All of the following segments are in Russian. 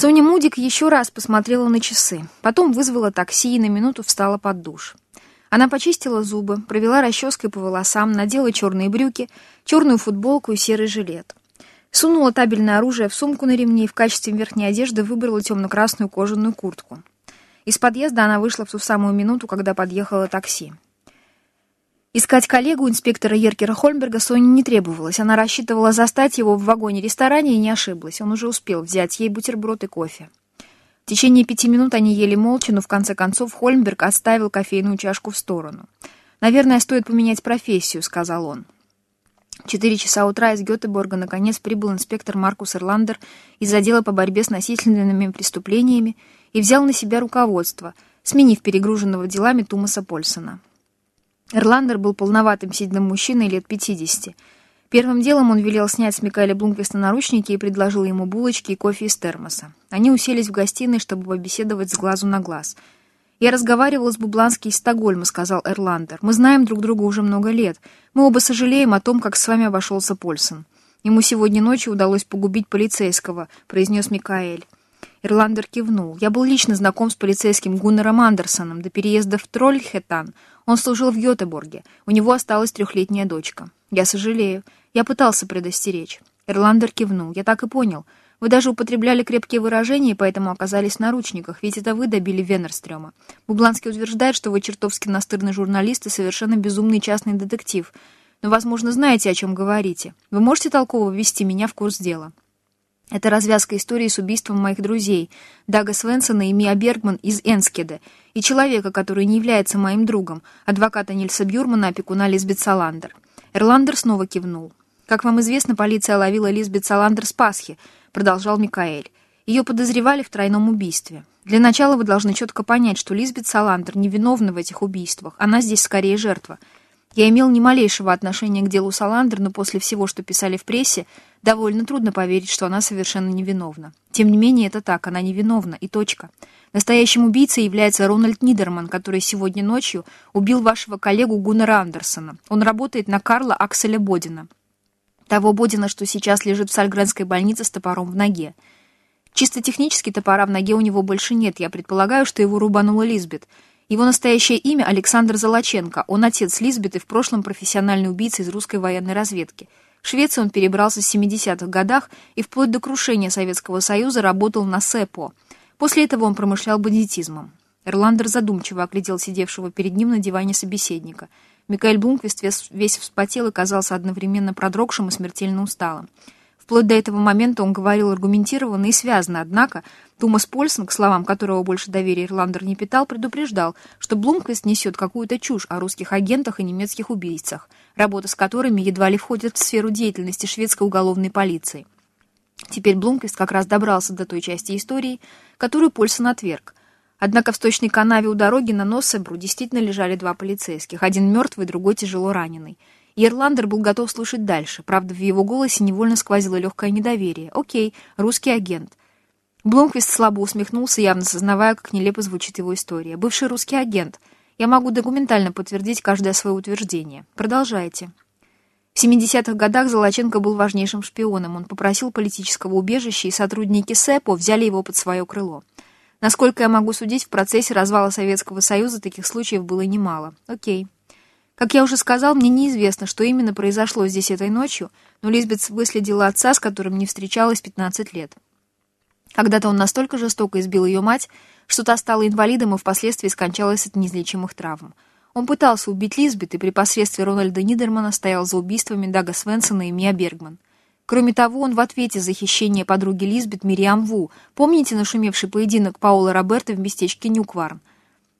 Соня Мудик еще раз посмотрела на часы, потом вызвала такси и на минуту встала под душ. Она почистила зубы, провела расческой по волосам, надела черные брюки, черную футболку и серый жилет. Сунула табельное оружие в сумку на ремне и в качестве верхней одежды выбрала темно-красную кожаную куртку. Из подъезда она вышла в ту самую минуту, когда подъехало такси. Искать коллегу инспектора Еркера Хольмберга Соне не требовалось. Она рассчитывала застать его в вагоне-ресторане и не ошиблась. Он уже успел взять ей бутерброд и кофе. В течение пяти минут они ели молча, но в конце концов Хольмберг оставил кофейную чашку в сторону. «Наверное, стоит поменять профессию», — сказал он. В четыре часа утра из Гетеборга наконец прибыл инспектор Маркус Эрландер из отдела по борьбе с насильственными преступлениями и взял на себя руководство, сменив перегруженного делами Тумаса Польсона. Эрландер был полноватым седным мужчиной лет 50. Первым делом он велел снять с Микаэля Блумквиста наручники и предложил ему булочки и кофе из термоса. Они уселись в гостиной, чтобы побеседовать с глазу на глаз. «Я разговаривал с Бублански из Стокгольма», — сказал Эрландер. «Мы знаем друг друга уже много лет. Мы оба сожалеем о том, как с вами обошелся Польсон. Ему сегодня ночью удалось погубить полицейского», — произнес Микаэль. Ирландер кивнул. «Я был лично знаком с полицейским Гуннером Андерсоном до переезда в Трольхетан. Он служил в Гетеборге. У него осталась трехлетняя дочка. Я сожалею. Я пытался предостеречь». Ирландер кивнул. «Я так и понял. Вы даже употребляли крепкие выражения, поэтому оказались в наручниках, ведь это вы добили Венерстрёма. Бубланский утверждает, что вы чертовски настырный журналист и совершенно безумный частный детектив. Но, возможно, знаете, о чем говорите. Вы можете толково ввести меня в курс дела?» Это развязка истории с убийством моих друзей, Дага Свенсона и Мия Бергман из Энскеда, и человека, который не является моим другом, адвоката Нильса Бюрмана, опекуна Лизбет Саландер. Эрландер снова кивнул. «Как вам известно, полиция ловила Лизбет Саландер с Пасхи», — продолжал Микаэль. «Ее подозревали в тройном убийстве. Для начала вы должны четко понять, что Лизбет Саландер невиновна в этих убийствах. Она здесь скорее жертва. Я имел ни малейшего отношения к делу Саландер, но после всего, что писали в прессе, довольно трудно поверить, что она совершенно невиновна. Тем не менее, это так, она невиновна, и точка. Настоящим убийцей является Рональд Нидерман, который сегодня ночью убил вашего коллегу Гуннера Андерсона. Он работает на Карла Акселя Бодина. Того Бодина, что сейчас лежит в Сальгренской больнице с топором в ноге. Чисто технически топора в ноге у него больше нет. Я предполагаю, что его рубанула Лизбет. Его настоящее имя Александр Золоченко. Он отец Лизбет и в прошлом профессиональный убийца из русской военной разведки. В Швецию он перебрался в 70-х годах и вплоть до крушения Советского Союза работал на СЭПО. После этого он промышлял бандитизмом. Эрландер задумчиво оглядел сидевшего перед ним на диване собеседника. Микаэль Блумквист весь вспотел и казался одновременно продрогшим и смертельно усталым. Вплоть до этого момента он говорил аргументированно и связно, однако Томас Польсон, к словам которого больше доверия Ирландер не питал, предупреждал, что Блумквист несет какую-то чушь о русских агентах и немецких убийцах, работа с которыми едва ли входит в сферу деятельности шведской уголовной полиции. Теперь Блумквист как раз добрался до той части истории, которую Польсон отверг. Однако в сточной канаве у дороги на Носебру действительно лежали два полицейских, один мертвый, другой тяжело раненый. Ирландер был готов слушать дальше. Правда, в его голосе невольно сквозило легкое недоверие. «Окей, русский агент». Блумквист слабо усмехнулся, явно сознавая, как нелепо звучит его история. «Бывший русский агент. Я могу документально подтвердить каждое свое утверждение. Продолжайте». В 70-х годах Золоченко был важнейшим шпионом. Он попросил политического убежища, и сотрудники СЭПО взяли его под свое крыло. Насколько я могу судить, в процессе развала Советского Союза таких случаев было немало. Окей. Как я уже сказал, мне неизвестно, что именно произошло здесь этой ночью, но Лизбет выследила отца, с которым не встречалась 15 лет. Когда-то он настолько жестоко избил ее мать, что та стала инвалидом и впоследствии скончалась от неизлечимых травм. Он пытался убить Лизбет и при посредстве Рональда Нидермана стоял за убийствами Дага Свенсона и Мия Бергман. Кроме того, он в ответе за хищение подруги Лизбет Мириам Ву. Помните нашумевший поединок Паула Роберта в местечке Нюкварн?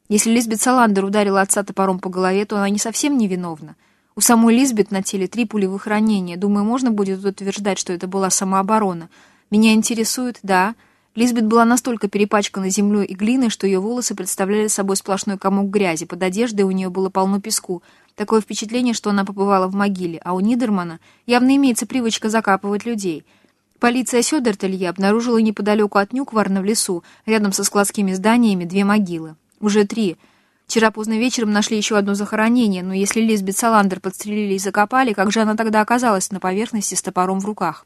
Если Лизбет Саландер ударила отца топором по голове, то она не совсем невиновна. У самой Лизбет на теле три пулевых ранения. Думаю, можно будет утверждать, что это была самооборона. Меня интересует, да, Лизбет была настолько перепачкана землей и глиной, что ее волосы представляли собой сплошной комок грязи. Под одеждой у нее было полно песку. Такое впечатление, что она побывала в могиле. А у Нидермана явно имеется привычка закапывать людей. Полиция Сёдертелье обнаружила неподалеку от Нюкварна в лесу, рядом со складскими зданиями, две могилы. Уже три. Вчера поздно вечером нашли еще одно захоронение, но если Лизбет Саландер подстрелили и закопали, как же она тогда оказалась на поверхности с топором в руках?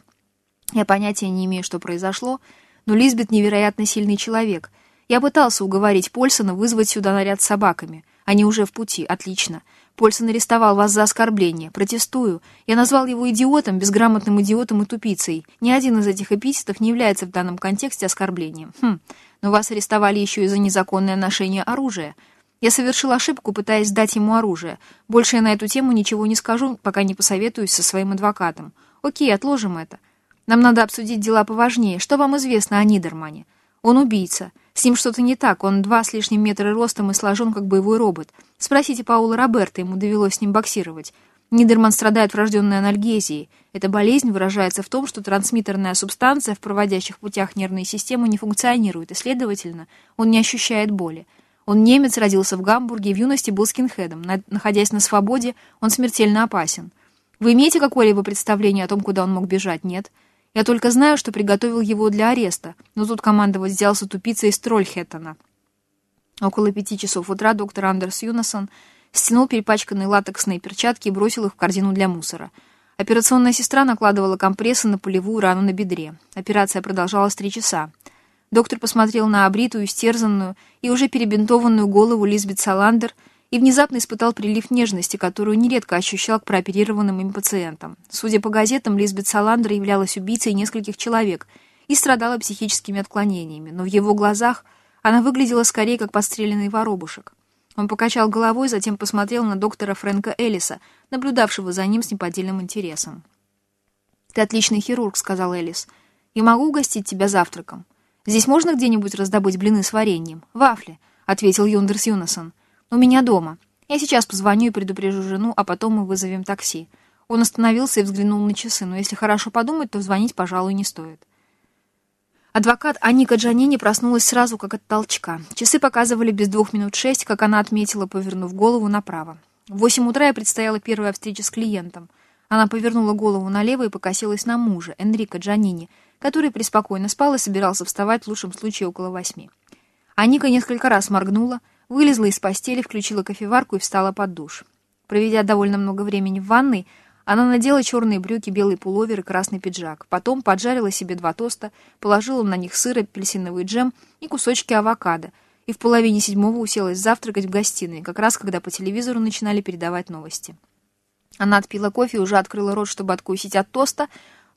Я понятия не имею, что произошло, но Лизбет невероятно сильный человек. Я пытался уговорить Польсона вызвать сюда наряд с собаками. Они уже в пути. Отлично. Польсон арестовал вас за оскорбление. Протестую. Я назвал его идиотом, безграмотным идиотом и тупицей. Ни один из этих эпитетов не является в данном контексте оскорблением. Хм. Но вас арестовали еще и за незаконное ношение оружия. Я совершил ошибку, пытаясь сдать ему оружие. Больше я на эту тему ничего не скажу, пока не посоветуюсь со своим адвокатом. Окей, отложим это. Нам надо обсудить дела поважнее. Что вам известно о Нидермане? Он убийца. С ним что-то не так. Он два с лишним метра ростом и сложен, как боевой робот. Спросите Паула Роберта, ему довелось с ним боксировать. Нидерман страдает врожденной анальгезией. Эта болезнь выражается в том, что трансмиттерная субстанция в проводящих путях нервной системы не функционирует, и, следовательно, он не ощущает боли. Он немец, родился в Гамбурге в юности был скинхедом. Находясь на свободе, он смертельно опасен. Вы имеете какое-либо представление о том, куда он мог бежать? Нет. Я только знаю, что приготовил его для ареста, но тут командовать взялся тупица из Трольхеттона. Около пяти часов утра доктор Андерс Юнасон стянул перепачканные латексные перчатки и бросил их в корзину для мусора. Операционная сестра накладывала компрессы на пулевую рану на бедре. Операция продолжалась три часа. Доктор посмотрел на обритую, стерзанную и уже перебинтованную голову Лизбет Саландер и внезапно испытал прилив нежности, которую нередко ощущал к прооперированным им пациентам. Судя по газетам, Лизбет Саландер являлась убийцей нескольких человек и страдала психическими отклонениями, но в его глазах она выглядела скорее как подстреленный воробушек. Он покачал головой, затем посмотрел на доктора Фрэнка Эллиса, наблюдавшего за ним с неподдельным интересом. «Ты отличный хирург», — сказал Эллис. «Я могу угостить тебя завтраком?» «Здесь можно где-нибудь раздобыть блины с вареньем?» «Вафли», — ответил Юндерс Юнасон. «У меня дома. Я сейчас позвоню и предупрежу жену, а потом мы вызовем такси». Он остановился и взглянул на часы, но если хорошо подумать, то звонить, пожалуй, не стоит. Адвокат Аника Джанини проснулась сразу, как от толчка. Часы показывали без двух минут шесть, как она отметила, повернув голову направо. В восемь утра ей предстояла первая встреча с клиентом. Она повернула голову налево и покосилась на мужа, Энрико Джанини, который преспокойно спал и собирался вставать в лучшем случае около восьми. Аника несколько раз моргнула, вылезла из постели, включила кофеварку и встала под душ. Проведя довольно много времени в ванной, она надела черные брюки, белый пуловер и красный пиджак. Потом поджарила себе два тоста, положила на них сыр, апельсиновый джем и кусочки авокадо, и в половине седьмого уселась завтракать в гостиной, как раз когда по телевизору начинали передавать новости. Она отпила кофе и уже открыла рот, чтобы откусить от тоста,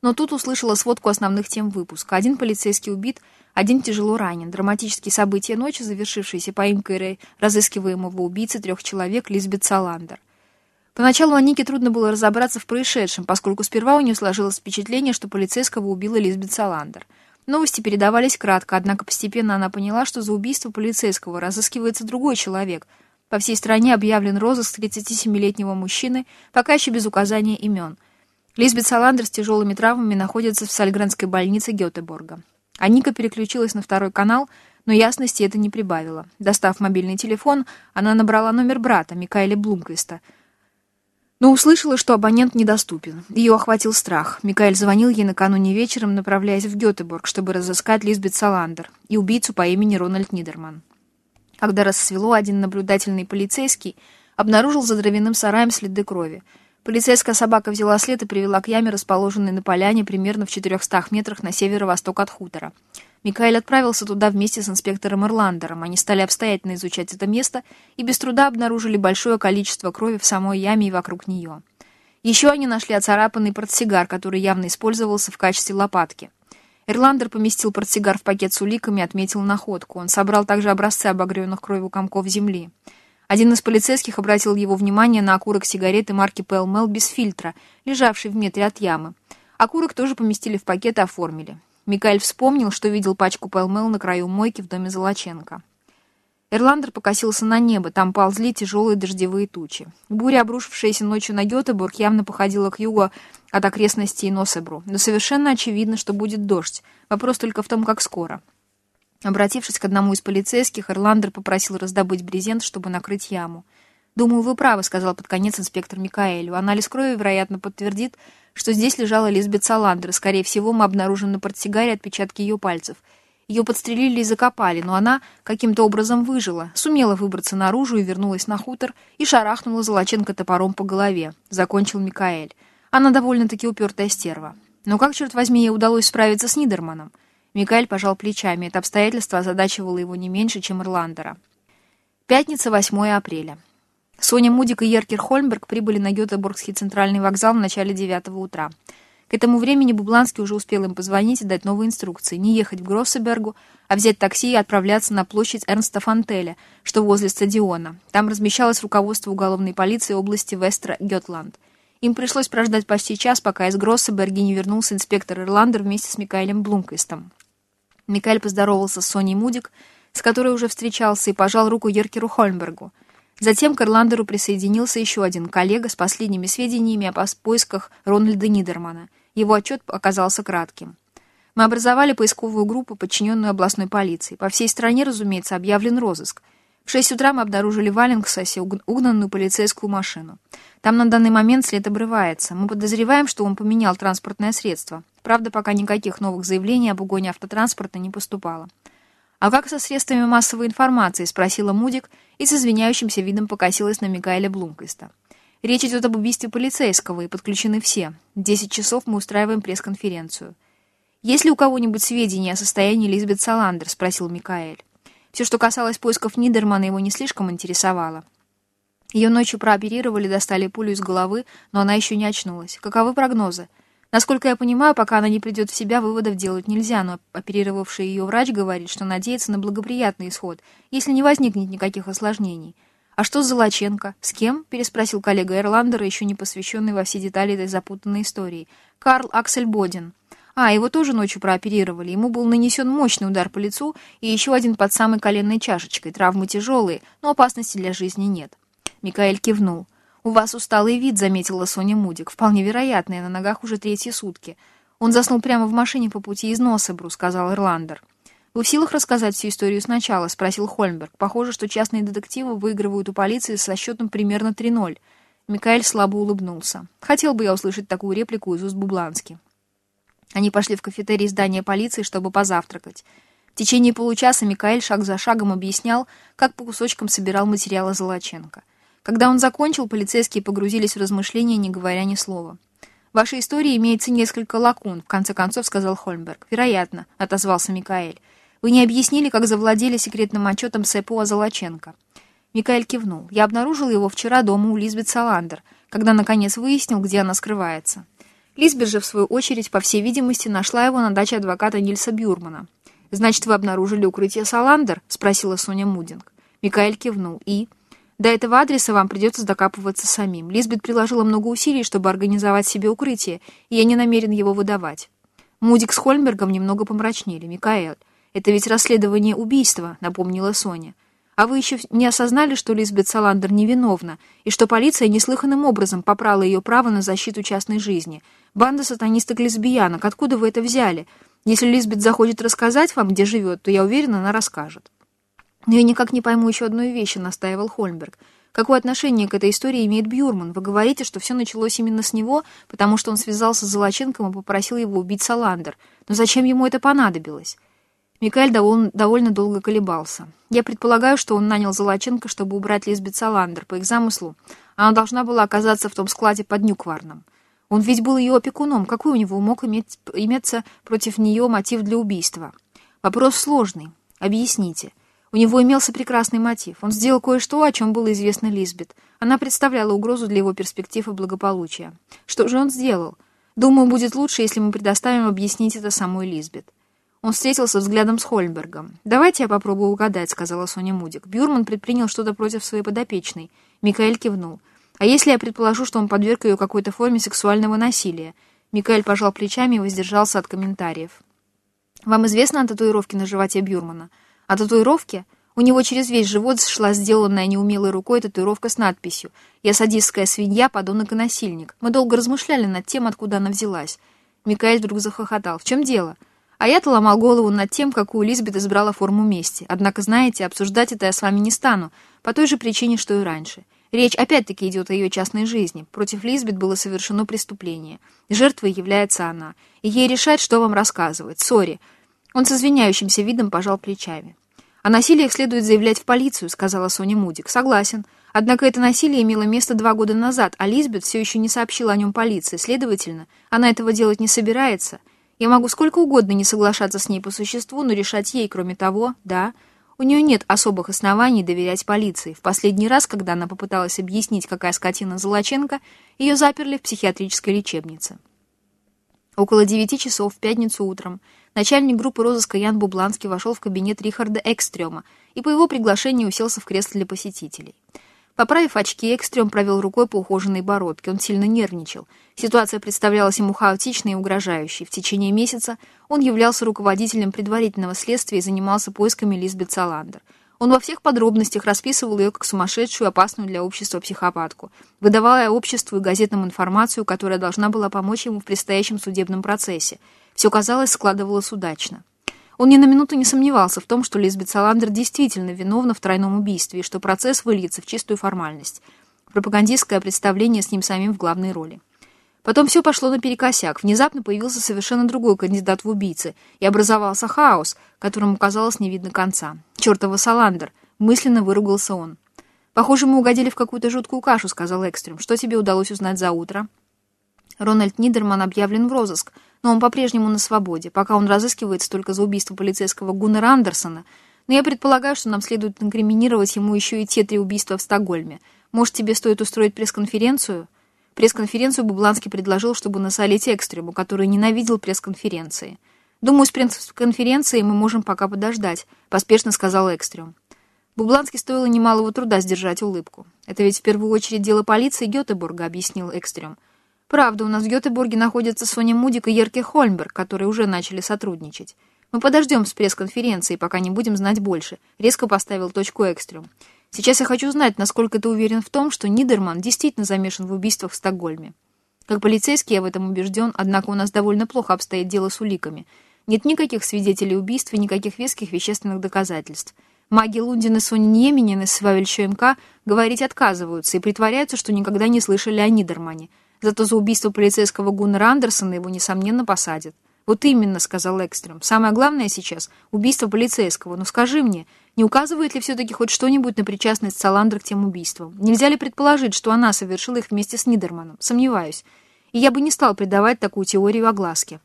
но тут услышала сводку основных тем выпуска. Один полицейский убит, один тяжело ранен. Драматические события ночи, завершившиеся поимкой разыскиваемого убийцы трех человек Лизбет Саландер. Поначалу Анике трудно было разобраться в происшедшем, поскольку сперва у нее сложилось впечатление, что полицейского убила Лизбет Саландер. Новости передавались кратко, однако постепенно она поняла, что за убийство полицейского разыскивается другой человек. По всей стране объявлен розыск 37-летнего мужчины, пока еще без указания имен – Лизбет Саландер с тяжелыми травмами находится в Сальгренской больнице Гетеборга. Аника переключилась на второй канал, но ясности это не прибавило. Достав мобильный телефон, она набрала номер брата, Микаэля Блумквиста, но услышала, что абонент недоступен. Ее охватил страх. Микаэль звонил ей накануне вечером, направляясь в Гетеборг, чтобы разыскать Лизбет Саландер и убийцу по имени Рональд Нидерман. Когда рассвело, один наблюдательный полицейский обнаружил за дровяным сараем следы крови — Полицейская собака взяла след и привела к яме, расположенной на поляне примерно в 400 метрах на северо-восток от хутора. Микаэль отправился туда вместе с инспектором Ирландером. Они стали обстоятельно изучать это место и без труда обнаружили большое количество крови в самой яме и вокруг нее. Еще они нашли оцарапанный портсигар, который явно использовался в качестве лопатки. Ирландер поместил портсигар в пакет с уликами и отметил находку. Он собрал также образцы обогренных кровью комков земли. Один из полицейских обратил его внимание на окурок сигареты марки Pell без фильтра, лежавший в метре от ямы. Окурок тоже поместили в пакет и оформили. Микаэль вспомнил, что видел пачку Pell на краю мойки в доме Золоченко. Эрландер покосился на небо, там ползли тяжелые дождевые тучи. Буря, обрушившаяся ночью на Гетеборг, явно походила к югу от окрестностей Носебру, но совершенно очевидно, что будет дождь. Вопрос только в том, как скоро. Обратившись к одному из полицейских, Эрландер попросил раздобыть брезент, чтобы накрыть яму. «Думаю, вы правы», — сказал под конец инспектор Микаэлю. «Анализ крови, вероятно, подтвердит, что здесь лежала Лизбет Саландер. Скорее всего, мы обнаружим на портсигаре отпечатки ее пальцев. Ее подстрелили и закопали, но она каким-то образом выжила, сумела выбраться наружу и вернулась на хутор и шарахнула Золоченко топором по голове», — закончил Микаэль. «Она довольно-таки упертая стерва. Но как, черт возьми, ей удалось справиться с Нидерманом?» Микаэль пожал плечами. Это обстоятельство озадачивало его не меньше, чем Ирландера. Пятница, 8 апреля. Соня Мудик и Еркер Хольмберг прибыли на Гетеборгский центральный вокзал в начале 9 утра. К этому времени Бубланский уже успел им позвонить и дать новые инструкции. Не ехать в Гроссебергу, а взять такси и отправляться на площадь Эрнста Фантеля, что возле стадиона. Там размещалось руководство уголовной полиции области Вестра-Гетланд. Им пришлось прождать почти час, пока из Гроссеберги не вернулся инспектор Ирландер вместе с Микаэлем Блумквистом. Микаэль поздоровался с Соней Мудик, с которой уже встречался, и пожал руку Еркеру Хольмбергу. Затем к Ирландеру присоединился еще один коллега с последними сведениями о поисках Рональда Нидермана. Его отчет оказался кратким. Мы образовали поисковую группу, подчиненную областной полиции. По всей стране, разумеется, объявлен розыск. В 6 утра мы обнаружили в Аллингсосе угнанную полицейскую машину. Там на данный момент след обрывается. Мы подозреваем, что он поменял транспортное средство. Правда, пока никаких новых заявлений об угоне автотранспорта не поступало. «А как со средствами массовой информации?» — спросила Мудик и с извиняющимся видом покосилась на Микаэля Блумквиста. «Речь идет об убийстве полицейского, и подключены все. В 10 часов мы устраиваем пресс-конференцию». «Есть ли у кого-нибудь сведения о состоянии Лизбет Саландер?» — спросил Микаэль. Все, что касалось поисков Нидермана, его не слишком интересовало. Ее ночью прооперировали, достали пулю из головы, но она еще не очнулась. Каковы прогнозы? Насколько я понимаю, пока она не придет в себя, выводов делать нельзя, но оперировавший ее врач говорит, что надеется на благоприятный исход, если не возникнет никаких осложнений. «А что с Золоченко? С кем?» — переспросил коллега Эрландера, еще не посвященный во все детали этой запутанной истории. «Карл Аксель Бодин». А, его тоже ночью прооперировали. Ему был нанесен мощный удар по лицу и еще один под самой коленной чашечкой. Травмы тяжелые, но опасности для жизни нет. Микаэль кивнул. «У вас усталый вид», — заметила Соня Мудик. «Вполне вероятно, я на ногах уже третьи сутки». «Он заснул прямо в машине по пути из Носебру», — сказал Ирландер. «Вы в силах рассказать всю историю сначала?» — спросил Хольмберг. «Похоже, что частные детективы выигрывают у полиции со счетом примерно 3-0». Микаэль слабо улыбнулся. «Хотел бы я услышать такую реплику из уст Бублански». Они пошли в кафетерий здания полиции, чтобы позавтракать. В течение получаса Микаэль шаг за шагом объяснял, как по кусочкам собирал материалы Золоченко. Когда он закончил, полицейские погрузились в размышления, не говоря ни слова. «В вашей истории имеется несколько лакун», — в конце концов сказал Хольмберг. «Вероятно», — отозвался Микаэль. «Вы не объяснили, как завладели секретным отчетом СЭПО Золоченко». Микаэль кивнул. «Я обнаружил его вчера дома у Лизбет Саландер, когда, наконец, выяснил, где она скрывается». Лисбет же, в свою очередь, по всей видимости, нашла его на даче адвоката Нильса Бюрмана. «Значит, вы обнаружили укрытие Саландер?» — спросила Соня Мудинг. Микаэль кивнул. «И?» «До этого адреса вам придется докапываться самим. Лизбет приложила много усилий, чтобы организовать себе укрытие, и я не намерен его выдавать». Мудик с Хольмбергом немного помрачнели. «Микаэль, это ведь расследование убийства», — напомнила Соня. А вы еще не осознали, что Лизбет Саландер невиновна, и что полиция неслыханным образом попрала ее право на защиту частной жизни? Банда сатанисток-лесбиянок, откуда вы это взяли? Если Лизбет захочет рассказать вам, где живет, то я уверена, она расскажет. Но я никак не пойму еще одной вещи, настаивал Хольмберг. Какое отношение к этой истории имеет Бьюрман? Вы говорите, что все началось именно с него, потому что он связался с Золоченком и попросил его убить Саландер. Но зачем ему это понадобилось? Микаэль довольно, довольно долго колебался. Я предполагаю, что он нанял Золоченко, чтобы убрать Лизбет Саландер. По их замыслу, она должна была оказаться в том складе под Нюкварном. Он ведь был ее опекуном. Какой у него мог иметь, иметься против нее мотив для убийства? Вопрос сложный. Объясните. У него имелся прекрасный мотив. Он сделал кое-что, о чем было известно Лизбет. Она представляла угрозу для его перспектив и благополучия. Что же он сделал? Думаю, будет лучше, если мы предоставим объяснить это самой Лизбет. Он встретился взглядом с Хольмбергом. «Давайте я попробую угадать», — сказала Соня Мудик. Бюрман предпринял что-то против своей подопечной. Микаэль кивнул. «А если я предположу, что он подверг ее какой-то форме сексуального насилия?» Микаэль пожал плечами и воздержался от комментариев. «Вам известно о татуировке на животе Бюрмана?» «О татуировке?» У него через весь живот шла сделанная неумелой рукой татуировка с надписью «Я садистская свинья, подонок и насильник». Мы долго размышляли над тем, откуда она взялась. Микаэль вдруг захохотал. «В чем дело?» А я-то ломал голову над тем, какую Лизбет избрала форму мести. Однако, знаете, обсуждать это я с вами не стану, по той же причине, что и раньше. Речь опять-таки идет о ее частной жизни. Против Лизбет было совершено преступление. Жертвой является она. И ей решать, что вам рассказывать. Сори. Он с извиняющимся видом пожал плечами. «О насилиях следует заявлять в полицию», — сказала Соня Мудик. «Согласен. Однако это насилие имело место два года назад, а Лизбет все еще не сообщила о нем полиции. Следовательно, она этого делать не собирается». Я могу сколько угодно не соглашаться с ней по существу, но решать ей, кроме того, да, у нее нет особых оснований доверять полиции. В последний раз, когда она попыталась объяснить, какая скотина Золоченко, ее заперли в психиатрической лечебнице. Около девяти часов в пятницу утром начальник группы розыска Ян Бубланский вошел в кабинет Рихарда Экстрема и по его приглашению уселся в кресло для посетителей. Поправив очки, Экстрем провел рукой по ухоженной бородке. Он сильно нервничал. Ситуация представлялась ему хаотичной и угрожающей. В течение месяца он являлся руководителем предварительного следствия и занимался поисками Лизбет Саландер. Он во всех подробностях расписывал ее как сумасшедшую, опасную для общества психопатку, выдавая обществу и газетам информацию, которая должна была помочь ему в предстоящем судебном процессе. Все, казалось, складывалось удачно. Он ни на минуту не сомневался в том, что Лизбет Саландер действительно виновна в тройном убийстве и что процесс выльется в чистую формальность. Пропагандистское представление с ним самим в главной роли. Потом все пошло наперекосяк. Внезапно появился совершенно другой кандидат в убийцы, и образовался хаос, которому, казалось, не видно конца. «Чертова Саландер!» — мысленно выругался он. «Похоже, мы угодили в какую-то жуткую кашу», — сказал Экстрем. «Что тебе удалось узнать за утро?» Рональд Нидерман объявлен в розыск, но он по-прежнему на свободе, пока он разыскивается только за убийство полицейского Гуннера Андерсона, но я предполагаю, что нам следует инкриминировать ему еще и те три убийства в Стокгольме. Может, тебе стоит устроить пресс-конференцию?» Пресс-конференцию Бубланский предложил, чтобы насолить Экстрему, который ненавидел пресс-конференции. «Думаю, с пресс-конференцией мы можем пока подождать», — поспешно сказал Экстрем. Бубланский стоило немалого труда сдержать улыбку. «Это ведь в первую очередь дело полиции Гетеборга», — объяснил Экстрем. Правда, у нас в Гетеборге находятся Соня Мудик и Ерке Хольмберг, которые уже начали сотрудничать. Мы подождем с пресс-конференции, пока не будем знать больше. Резко поставил точку экстрем. Сейчас я хочу знать, насколько ты уверен в том, что Нидерман действительно замешан в убийствах в Стокгольме. Как полицейский я в этом убежден, однако у нас довольно плохо обстоит дело с уликами. Нет никаких свидетелей убийств и никаких веских вещественных доказательств. Маги Лундин и Соня Неменин из Свавельчо МК говорить отказываются и притворяются, что никогда не слышали о Нидермане – Зато за убийство полицейского Гуннера Андерсона его, несомненно, посадят. «Вот именно», — сказал Экстрем. «Самое главное сейчас — убийство полицейского. Но скажи мне, не указывает ли все-таки хоть что-нибудь на причастность Саландра к тем убийствам? Нельзя ли предположить, что она совершила их вместе с Нидерманом? Сомневаюсь. И я бы не стал придавать такую теорию огласке.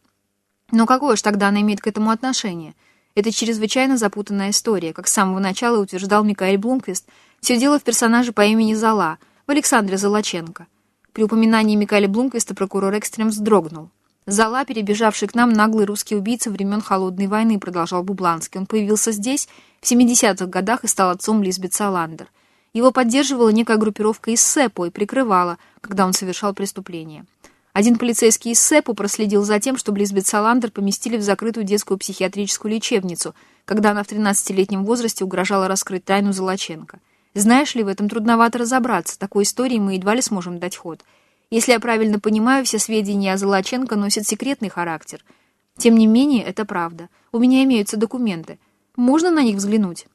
Но какое ж тогда она имеет к этому отношение? Это чрезвычайно запутанная история. Как с самого начала утверждал Микаэль Блумквист, все дело в персонаже по имени Зала, в Александре Золоченко. При упоминании Микаэля Блумквиста прокурор Экстрем вздрогнул. «Зала, перебежавший к нам наглый русский убийца времен Холодной войны», продолжал Бубланский. «Он появился здесь в 70-х годах и стал отцом Лизбет Саландер. Его поддерживала некая группировка из СЭПО и прикрывала, когда он совершал преступление. Один полицейский из СЭПО проследил за тем, чтобы Лизбет Саландер поместили в закрытую детскую психиатрическую лечебницу, когда она в 13-летнем возрасте угрожала раскрыть тайну Золоченко. Знаешь ли, в этом трудновато разобраться. Такой истории мы едва ли сможем дать ход. Если я правильно понимаю, все сведения о Золоченко носят секретный характер. Тем не менее, это правда. У меня имеются документы. Можно на них взглянуть?»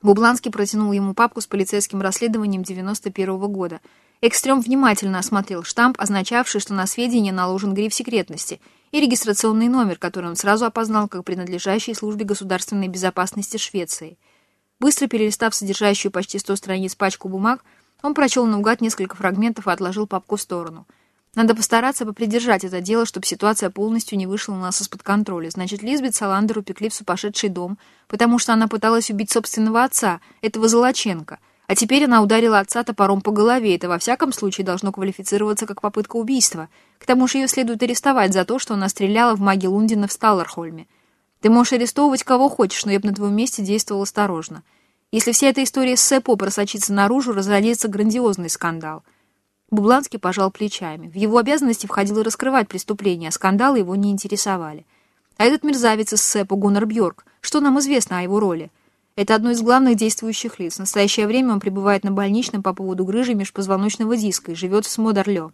Бубланский протянул ему папку с полицейским расследованием 91 -го года. Экстрем внимательно осмотрел штамп, означавший, что на сведения наложен гриф секретности, и регистрационный номер, который он сразу опознал как принадлежащий службе государственной безопасности Швеции. Быстро перелистав содержащую почти сто страниц пачку бумаг, он прочел наугад несколько фрагментов и отложил папку в сторону. Надо постараться попридержать это дело, чтобы ситуация полностью не вышла у нас из-под контроля. Значит, Лизбет Саландер упекли в сумасшедший дом, потому что она пыталась убить собственного отца, этого Золоченко. А теперь она ударила отца топором по голове. Это во всяком случае должно квалифицироваться как попытка убийства. К тому же ее следует арестовать за то, что она стреляла в маги Лундина в Сталлархольме. Ты можешь арестовывать кого хочешь, но я бы на твоем месте действовал осторожно. Если вся эта история с Сэпо просочится наружу, разразится грандиозный скандал. Бубланский пожал плечами. В его обязанности входило раскрывать преступления, а скандалы его не интересовали. А этот мерзавец из Сэпо Гуннар Бьорк, что нам известно о его роли? Это одно из главных действующих лиц. В настоящее время он пребывает на больничном по поводу грыжи межпозвоночного диска и живет в Смодерлё.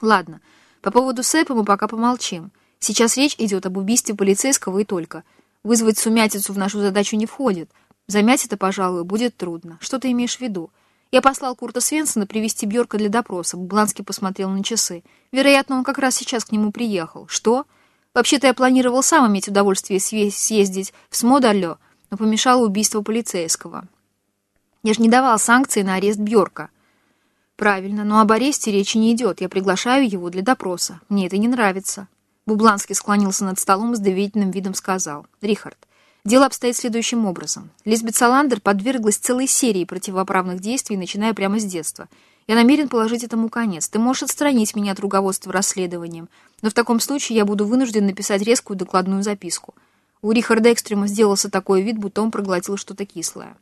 Ладно, по поводу Сэпа мы пока помолчим. Сейчас речь идет об убийстве полицейского и только. Вызвать сумятицу в нашу задачу не входит. Замять это, пожалуй, будет трудно. Что ты имеешь в виду? Я послал Курта Свенсона привести Бьорка для допроса. Бланский посмотрел на часы. Вероятно, он как раз сейчас к нему приехал. Что? Вообще-то я планировал сам иметь удовольствие съездить в Смодаллё, но помешало убийство полицейского. Я же не давал санкции на арест Бьорка. Правильно, но об аресте речи не идет. Я приглашаю его для допроса. Мне это не нравится. Бубланский склонился над столом и с доверительным видом сказал. «Рихард, дело обстоит следующим образом. Лизбет Саландер подверглась целой серии противоправных действий, начиная прямо с детства. Я намерен положить этому конец. Ты можешь отстранить меня от руководства расследованием, но в таком случае я буду вынужден написать резкую докладную записку». У Рихарда Экстрема сделался такой вид, будто он проглотил что-то кислое.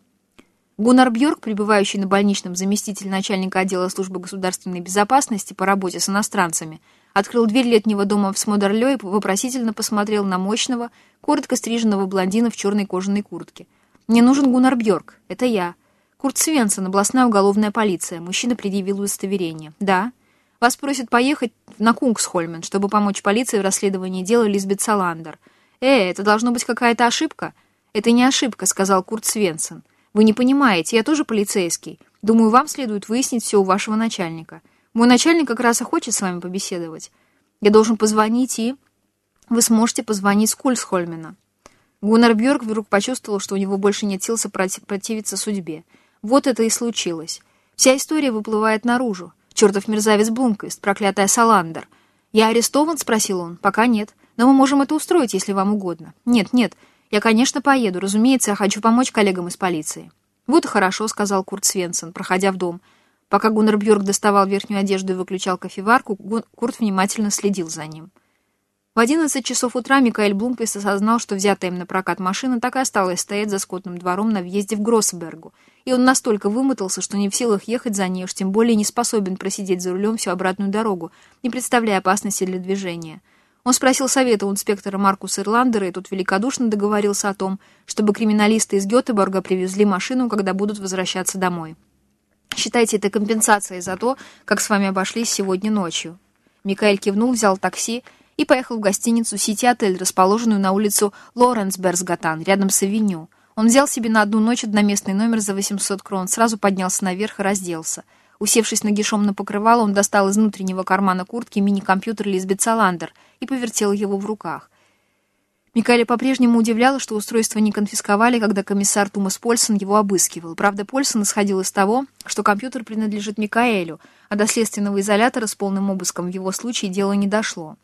Гуннар Бьорк, пребывающий на больничном заместитель начальника отдела службы государственной безопасности по работе с иностранцами, открыл дверь летнего дома в Смодерлё и вопросительно посмотрел на мощного, коротко стриженного блондина в черной кожаной куртке. «Мне нужен Гуннар Бьорк. Это я. Курт Свенсон, областная уголовная полиция». Мужчина предъявил удостоверение. «Да. Вас просят поехать на Кунгсхольмен, чтобы помочь полиции в расследовании дела Лизбет Саландер. Э, это должно быть какая-то ошибка?» «Это не ошибка», — сказал Курт Свенсон. Вы не понимаете, я тоже полицейский. Думаю, вам следует выяснить все у вашего начальника. Мой начальник как раз и хочет с вами побеседовать. Я должен позвонить и... Вы сможете позвонить с Кульсхольмена. Гуннар Бьорк вдруг почувствовал, что у него больше нет сил сопротивиться судьбе. Вот это и случилось. Вся история выплывает наружу. Чертов мерзавец Блумквист, проклятая Саландер. «Я арестован?» — спросил он. «Пока нет. Но мы можем это устроить, если вам угодно». «Нет, нет. «Я, конечно, поеду. Разумеется, я хочу помочь коллегам из полиции». «Вот и хорошо», — сказал Курт Свенсон, проходя в дом. Пока Гуннер Бьорк доставал верхнюю одежду и выключал кофеварку, Курт внимательно следил за ним. В одиннадцать часов утра Микаэль Блумквист осознал, что взятая им на прокат машина так и осталась стоять за скотным двором на въезде в Гроссбергу, и он настолько вымотался, что не в силах ехать за ней, уж тем более не способен просидеть за рулем всю обратную дорогу, не представляя опасности для движения. Он спросил совета у инспектора Маркуса Ирландера, и тот великодушно договорился о том, чтобы криминалисты из Гетеборга привезли машину, когда будут возвращаться домой. «Считайте это компенсацией за то, как с вами обошлись сегодня ночью». Микаэль кивнул, взял такси и поехал в гостиницу «Сити-отель», расположенную на улицу Лоренсбергсгатан, рядом с авеню. Он взял себе на одну ночь одноместный номер за 800 крон, сразу поднялся наверх и разделся. Усевшись нагишом на покрывало, он достал из внутреннего кармана куртки мини-компьютер Лизбет Саландер и повертел его в руках. Микаэля по-прежнему удивляло, что устройство не конфисковали, когда комиссар Тумас Польсон его обыскивал. Правда, Польсон исходил из того, что компьютер принадлежит Микаэлю, а до следственного изолятора с полным обыском в его случае дело не дошло.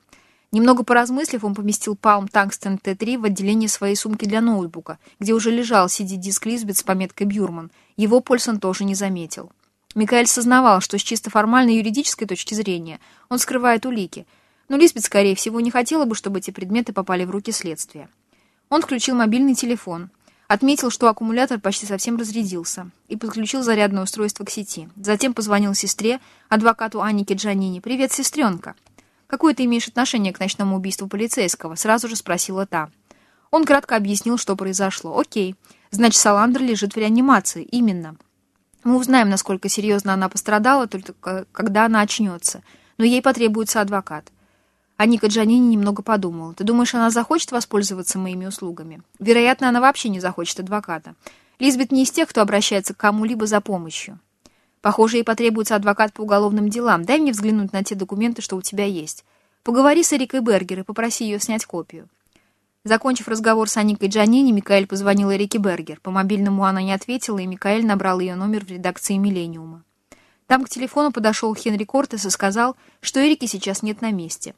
Немного поразмыслив, он поместил Palm Tungsten T3 в отделение своей сумки для ноутбука, где уже лежал CD-диск Лизбет с пометкой «Бюрман». Его Польсон тоже не заметил. Микаэль сознавал, что с чисто формальной юридической точки зрения он скрывает улики, но Лизбет, скорее всего, не хотела бы, чтобы эти предметы попали в руки следствия. Он включил мобильный телефон, отметил, что аккумулятор почти совсем разрядился, и подключил зарядное устройство к сети. Затем позвонил сестре, адвокату Анике Джанини. «Привет, сестренка!» «Какое ты имеешь отношение к ночному убийству полицейского?» Сразу же спросила та. Он кратко объяснил, что произошло. «Окей, значит, Саландр лежит в реанимации. Именно». Мы узнаем, насколько серьезно она пострадала, только когда она очнется. Но ей потребуется адвокат. А Ника Джанини немного подумала. Ты думаешь, она захочет воспользоваться моими услугами? Вероятно, она вообще не захочет адвоката. Лизбет не из тех, кто обращается к кому-либо за помощью. Похоже, ей потребуется адвокат по уголовным делам. Дай мне взглянуть на те документы, что у тебя есть. Поговори с Эрикой Бергер и попроси ее снять копию. Закончив разговор с Аникой Джанини, Микаэль позвонил Эрике Бергер. По мобильному она не ответила, и Микаэль набрал ее номер в редакции «Миллениума». Там к телефону подошел Хенри Кортес и сказал, что Эрики сейчас нет на месте.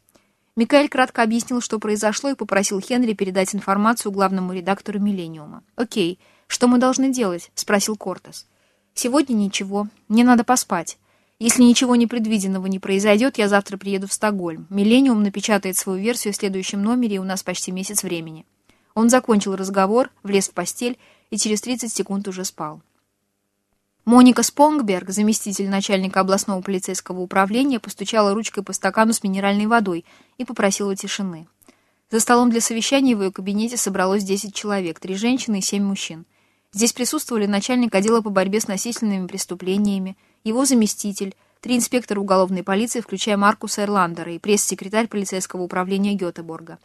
Микаэль кратко объяснил, что произошло, и попросил Хенри передать информацию главному редактору «Миллениума». «Окей, что мы должны делать?» — спросил Кортес. «Сегодня ничего. Мне надо поспать. Если ничего непредвиденного не произойдет, я завтра приеду в Стокгольм. Миллениум напечатает свою версию в следующем номере, и у нас почти месяц времени. Он закончил разговор, влез в постель и через 30 секунд уже спал. Моника Спонгберг, заместитель начальника областного полицейского управления, постучала ручкой по стакану с минеральной водой и попросила тишины. За столом для совещания в ее кабинете собралось 10 человек, три женщины и семь мужчин. Здесь присутствовали начальник отдела по борьбе с насильственными преступлениями, его заместитель, три инспектора уголовной полиции, включая Маркуса Эрландера и пресс-секретарь полицейского управления Гетеборга.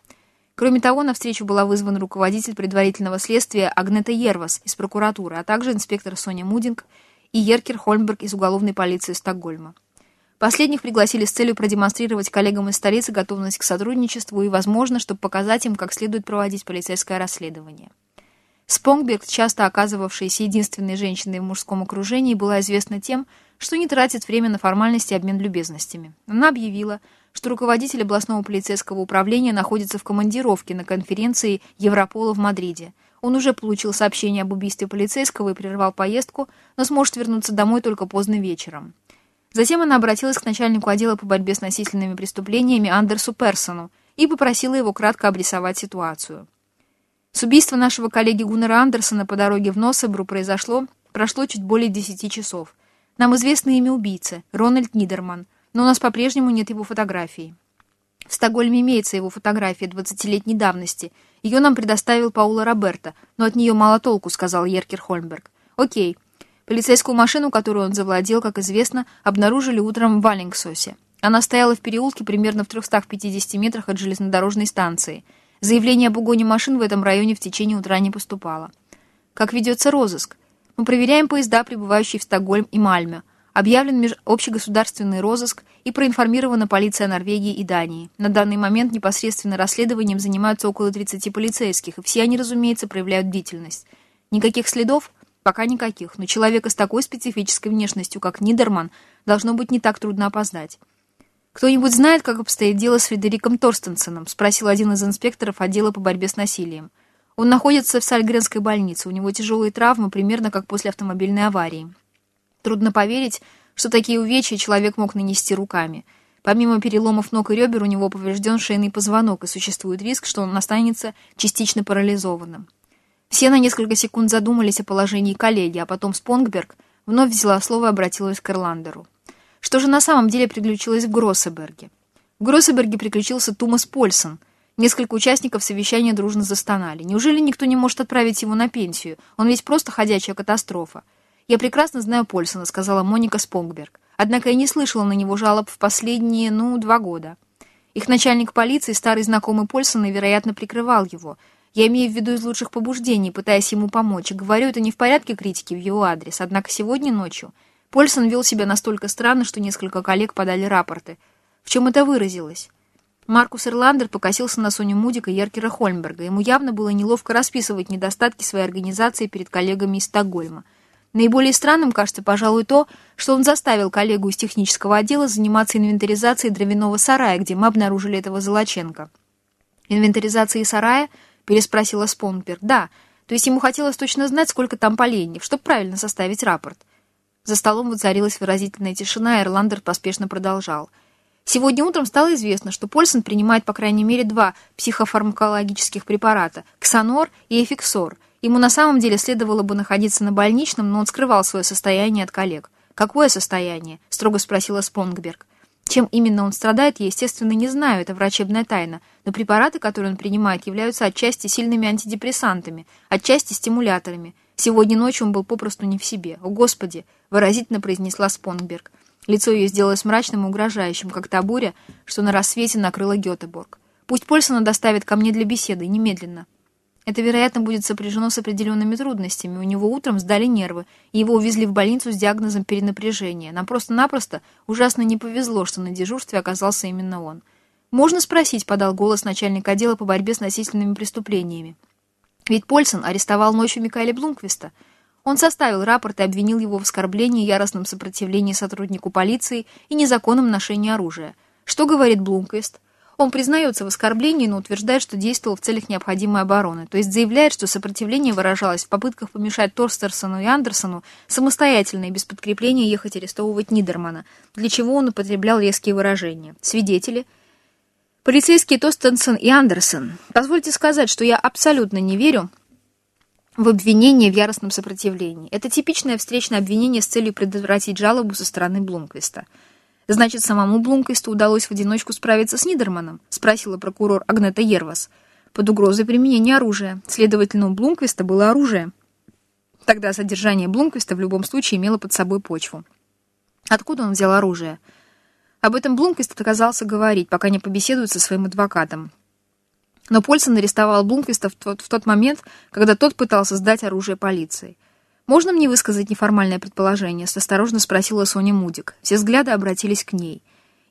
Кроме того, на встречу была вызван руководитель предварительного следствия Агнета Ервас из прокуратуры, а также инспектор Соня Мудинг и Еркер Хольмберг из уголовной полиции Стокгольма. Последних пригласили с целью продемонстрировать коллегам из столицы готовность к сотрудничеству и, возможно, чтобы показать им, как следует проводить полицейское расследование. Спонгберг, часто оказывавшаяся единственной женщиной в мужском окружении, была известна тем, что не тратит время на формальности и обмен любезностями. Она объявила, что руководитель областного полицейского управления находится в командировке на конференции Европола в Мадриде. Он уже получил сообщение об убийстве полицейского и прервал поездку, но сможет вернуться домой только поздно вечером. Затем она обратилась к начальнику отдела по борьбе с насильственными преступлениями Андерсу Персону и попросила его кратко обрисовать ситуацию. С убийства нашего коллеги Гуннера Андерсона по дороге в Носебру произошло, прошло чуть более 10 часов. Нам известно имя убийцы – Рональд Нидерман, но у нас по-прежнему нет его фотографии. В Стокгольме имеется его фотография 20-летней давности. Ее нам предоставил Паула Роберта, но от нее мало толку, сказал Еркер Хольмберг. Окей. Полицейскую машину, которую он завладел, как известно, обнаружили утром в Валлингсосе. Она стояла в переулке примерно в 350 метрах от железнодорожной станции. Заявление об угоне машин в этом районе в течение утра не поступало. Как ведется розыск? Мы проверяем поезда, прибывающие в Стокгольм и Мальме. Объявлен общегосударственный розыск и проинформирована полиция Норвегии и Дании. На данный момент непосредственно расследованием занимаются около 30 полицейских, и все они, разумеется, проявляют бдительность. Никаких следов? Пока никаких, но человека с такой специфической внешностью, как Нидерман, должно быть не так трудно опознать. «Кто-нибудь знает, как обстоит дело с Фредериком Торстенсеном?» — спросил один из инспекторов отдела по борьбе с насилием. «Он находится в Сальгренской больнице. У него тяжелые травмы, примерно как после автомобильной аварии. Трудно поверить, что такие увечья человек мог нанести руками. Помимо переломов ног и ребер, у него поврежден шейный позвонок, и существует риск, что он останется частично парализованным». Все на несколько секунд задумались о положении коллеги, а потом Спонгберг вновь взяла слово и обратилась к Ирландеру. Что же на самом деле приключилось в Гроссеберге? В Гроссеберге приключился Тумас Польсон. Несколько участников совещания дружно застонали. Неужели никто не может отправить его на пенсию? Он ведь просто ходячая катастрофа. «Я прекрасно знаю Польсона», — сказала Моника Спонгберг. Однако я не слышала на него жалоб в последние, ну, два года. Их начальник полиции, старый знакомый Польсона, вероятно, прикрывал его. Я имею в виду из лучших побуждений, пытаясь ему помочь. И говорю, это не в порядке критики в его адрес. Однако сегодня ночью Польсон вел себя настолько странно, что несколько коллег подали рапорты. В чем это выразилось? Маркус Ирландер покосился на Соню Мудика и Еркера Хольмберга. Ему явно было неловко расписывать недостатки своей организации перед коллегами из Стокгольма. Наиболее странным кажется, пожалуй, то, что он заставил коллегу из технического отдела заниматься инвентаризацией дровяного сарая, где мы обнаружили этого Золоченко. «Инвентаризацией сарая?» — переспросила Спонберг. «Да, то есть ему хотелось точно знать, сколько там поленьев, чтобы правильно составить рапорт. За столом воцарилась выразительная тишина, и Эрландер поспешно продолжал. Сегодня утром стало известно, что Польсон принимает по крайней мере два психофармакологических препарата – ксанор и эфиксор. Ему на самом деле следовало бы находиться на больничном, но он скрывал свое состояние от коллег. «Какое состояние?» – строго спросила Спонгберг. Чем именно он страдает, я, естественно, не знаю, это врачебная тайна, но препараты, которые он принимает, являются отчасти сильными антидепрессантами, отчасти стимуляторами – Сегодня ночью он был попросту не в себе. «О, Господи!» — выразительно произнесла Спонгберг. Лицо ее сделалось мрачным и угрожающим, как та буря, что на рассвете накрыла Гетеборг. «Пусть Польсона доставит ко мне для беседы, немедленно». Это, вероятно, будет сопряжено с определенными трудностями. У него утром сдали нервы, и его увезли в больницу с диагнозом перенапряжения. Нам просто-напросто ужасно не повезло, что на дежурстве оказался именно он. «Можно спросить», — подал голос начальник отдела по борьбе с насильственными преступлениями. Ведь Польсон арестовал ночью Микаэля Блумквиста. Он составил рапорт и обвинил его в оскорблении, яростном сопротивлении сотруднику полиции и незаконном ношении оружия. Что говорит Блумквист? Он признается в оскорблении, но утверждает, что действовал в целях необходимой обороны, то есть заявляет, что сопротивление выражалось в попытках помешать Торстерсону и Андерсону самостоятельно и без подкрепления ехать арестовывать Нидермана, для чего он употреблял резкие выражения. Свидетели – Полицейские Тостенсон и Андерсон. Позвольте сказать, что я абсолютно не верю в обвинение в яростном сопротивлении. Это типичное встречное обвинение с целью предотвратить жалобу со стороны Блумквиста. «Значит, самому Блумквисту удалось в одиночку справиться с Нидерманом?» — спросила прокурор Агнета Ервас. «Под угрозой применения оружия. Следовательно, у Блумквиста было оружие». Тогда содержание Блумквиста в любом случае имело под собой почву. Откуда он взял оружие? Об этом Блумквист отказался говорить, пока не побеседует со своим адвокатом. Но Польсон арестовал Блумквиста в тот, в тот момент, когда тот пытался сдать оружие полиции. «Можно мне высказать неформальное предположение?» — осторожно спросила Соня Мудик. Все взгляды обратились к ней.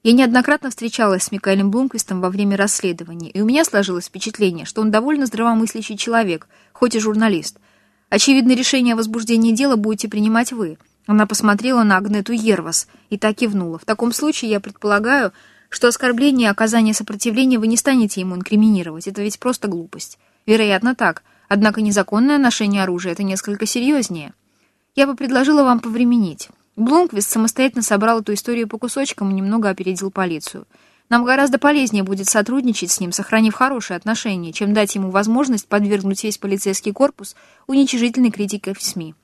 Я неоднократно встречалась с Микаэлем Блумквистом во время расследования, и у меня сложилось впечатление, что он довольно здравомыслящий человек, хоть и журналист — Очевидно, решение о возбуждении дела будете принимать вы. Она посмотрела на Агнету Ервас и так кивнула. В таком случае я предполагаю, что оскорбление и оказание сопротивления вы не станете ему инкриминировать. Это ведь просто глупость. Вероятно, так. Однако незаконное ношение оружия — это несколько серьезнее. Я бы предложила вам повременить. Блумквист самостоятельно собрал эту историю по кусочкам и немного опередил полицию. Нам гораздо полезнее будет сотрудничать с ним, сохранив хорошие отношения, чем дать ему возможность подвергнуть весь полицейский корпус уничижительной критике в СМИ.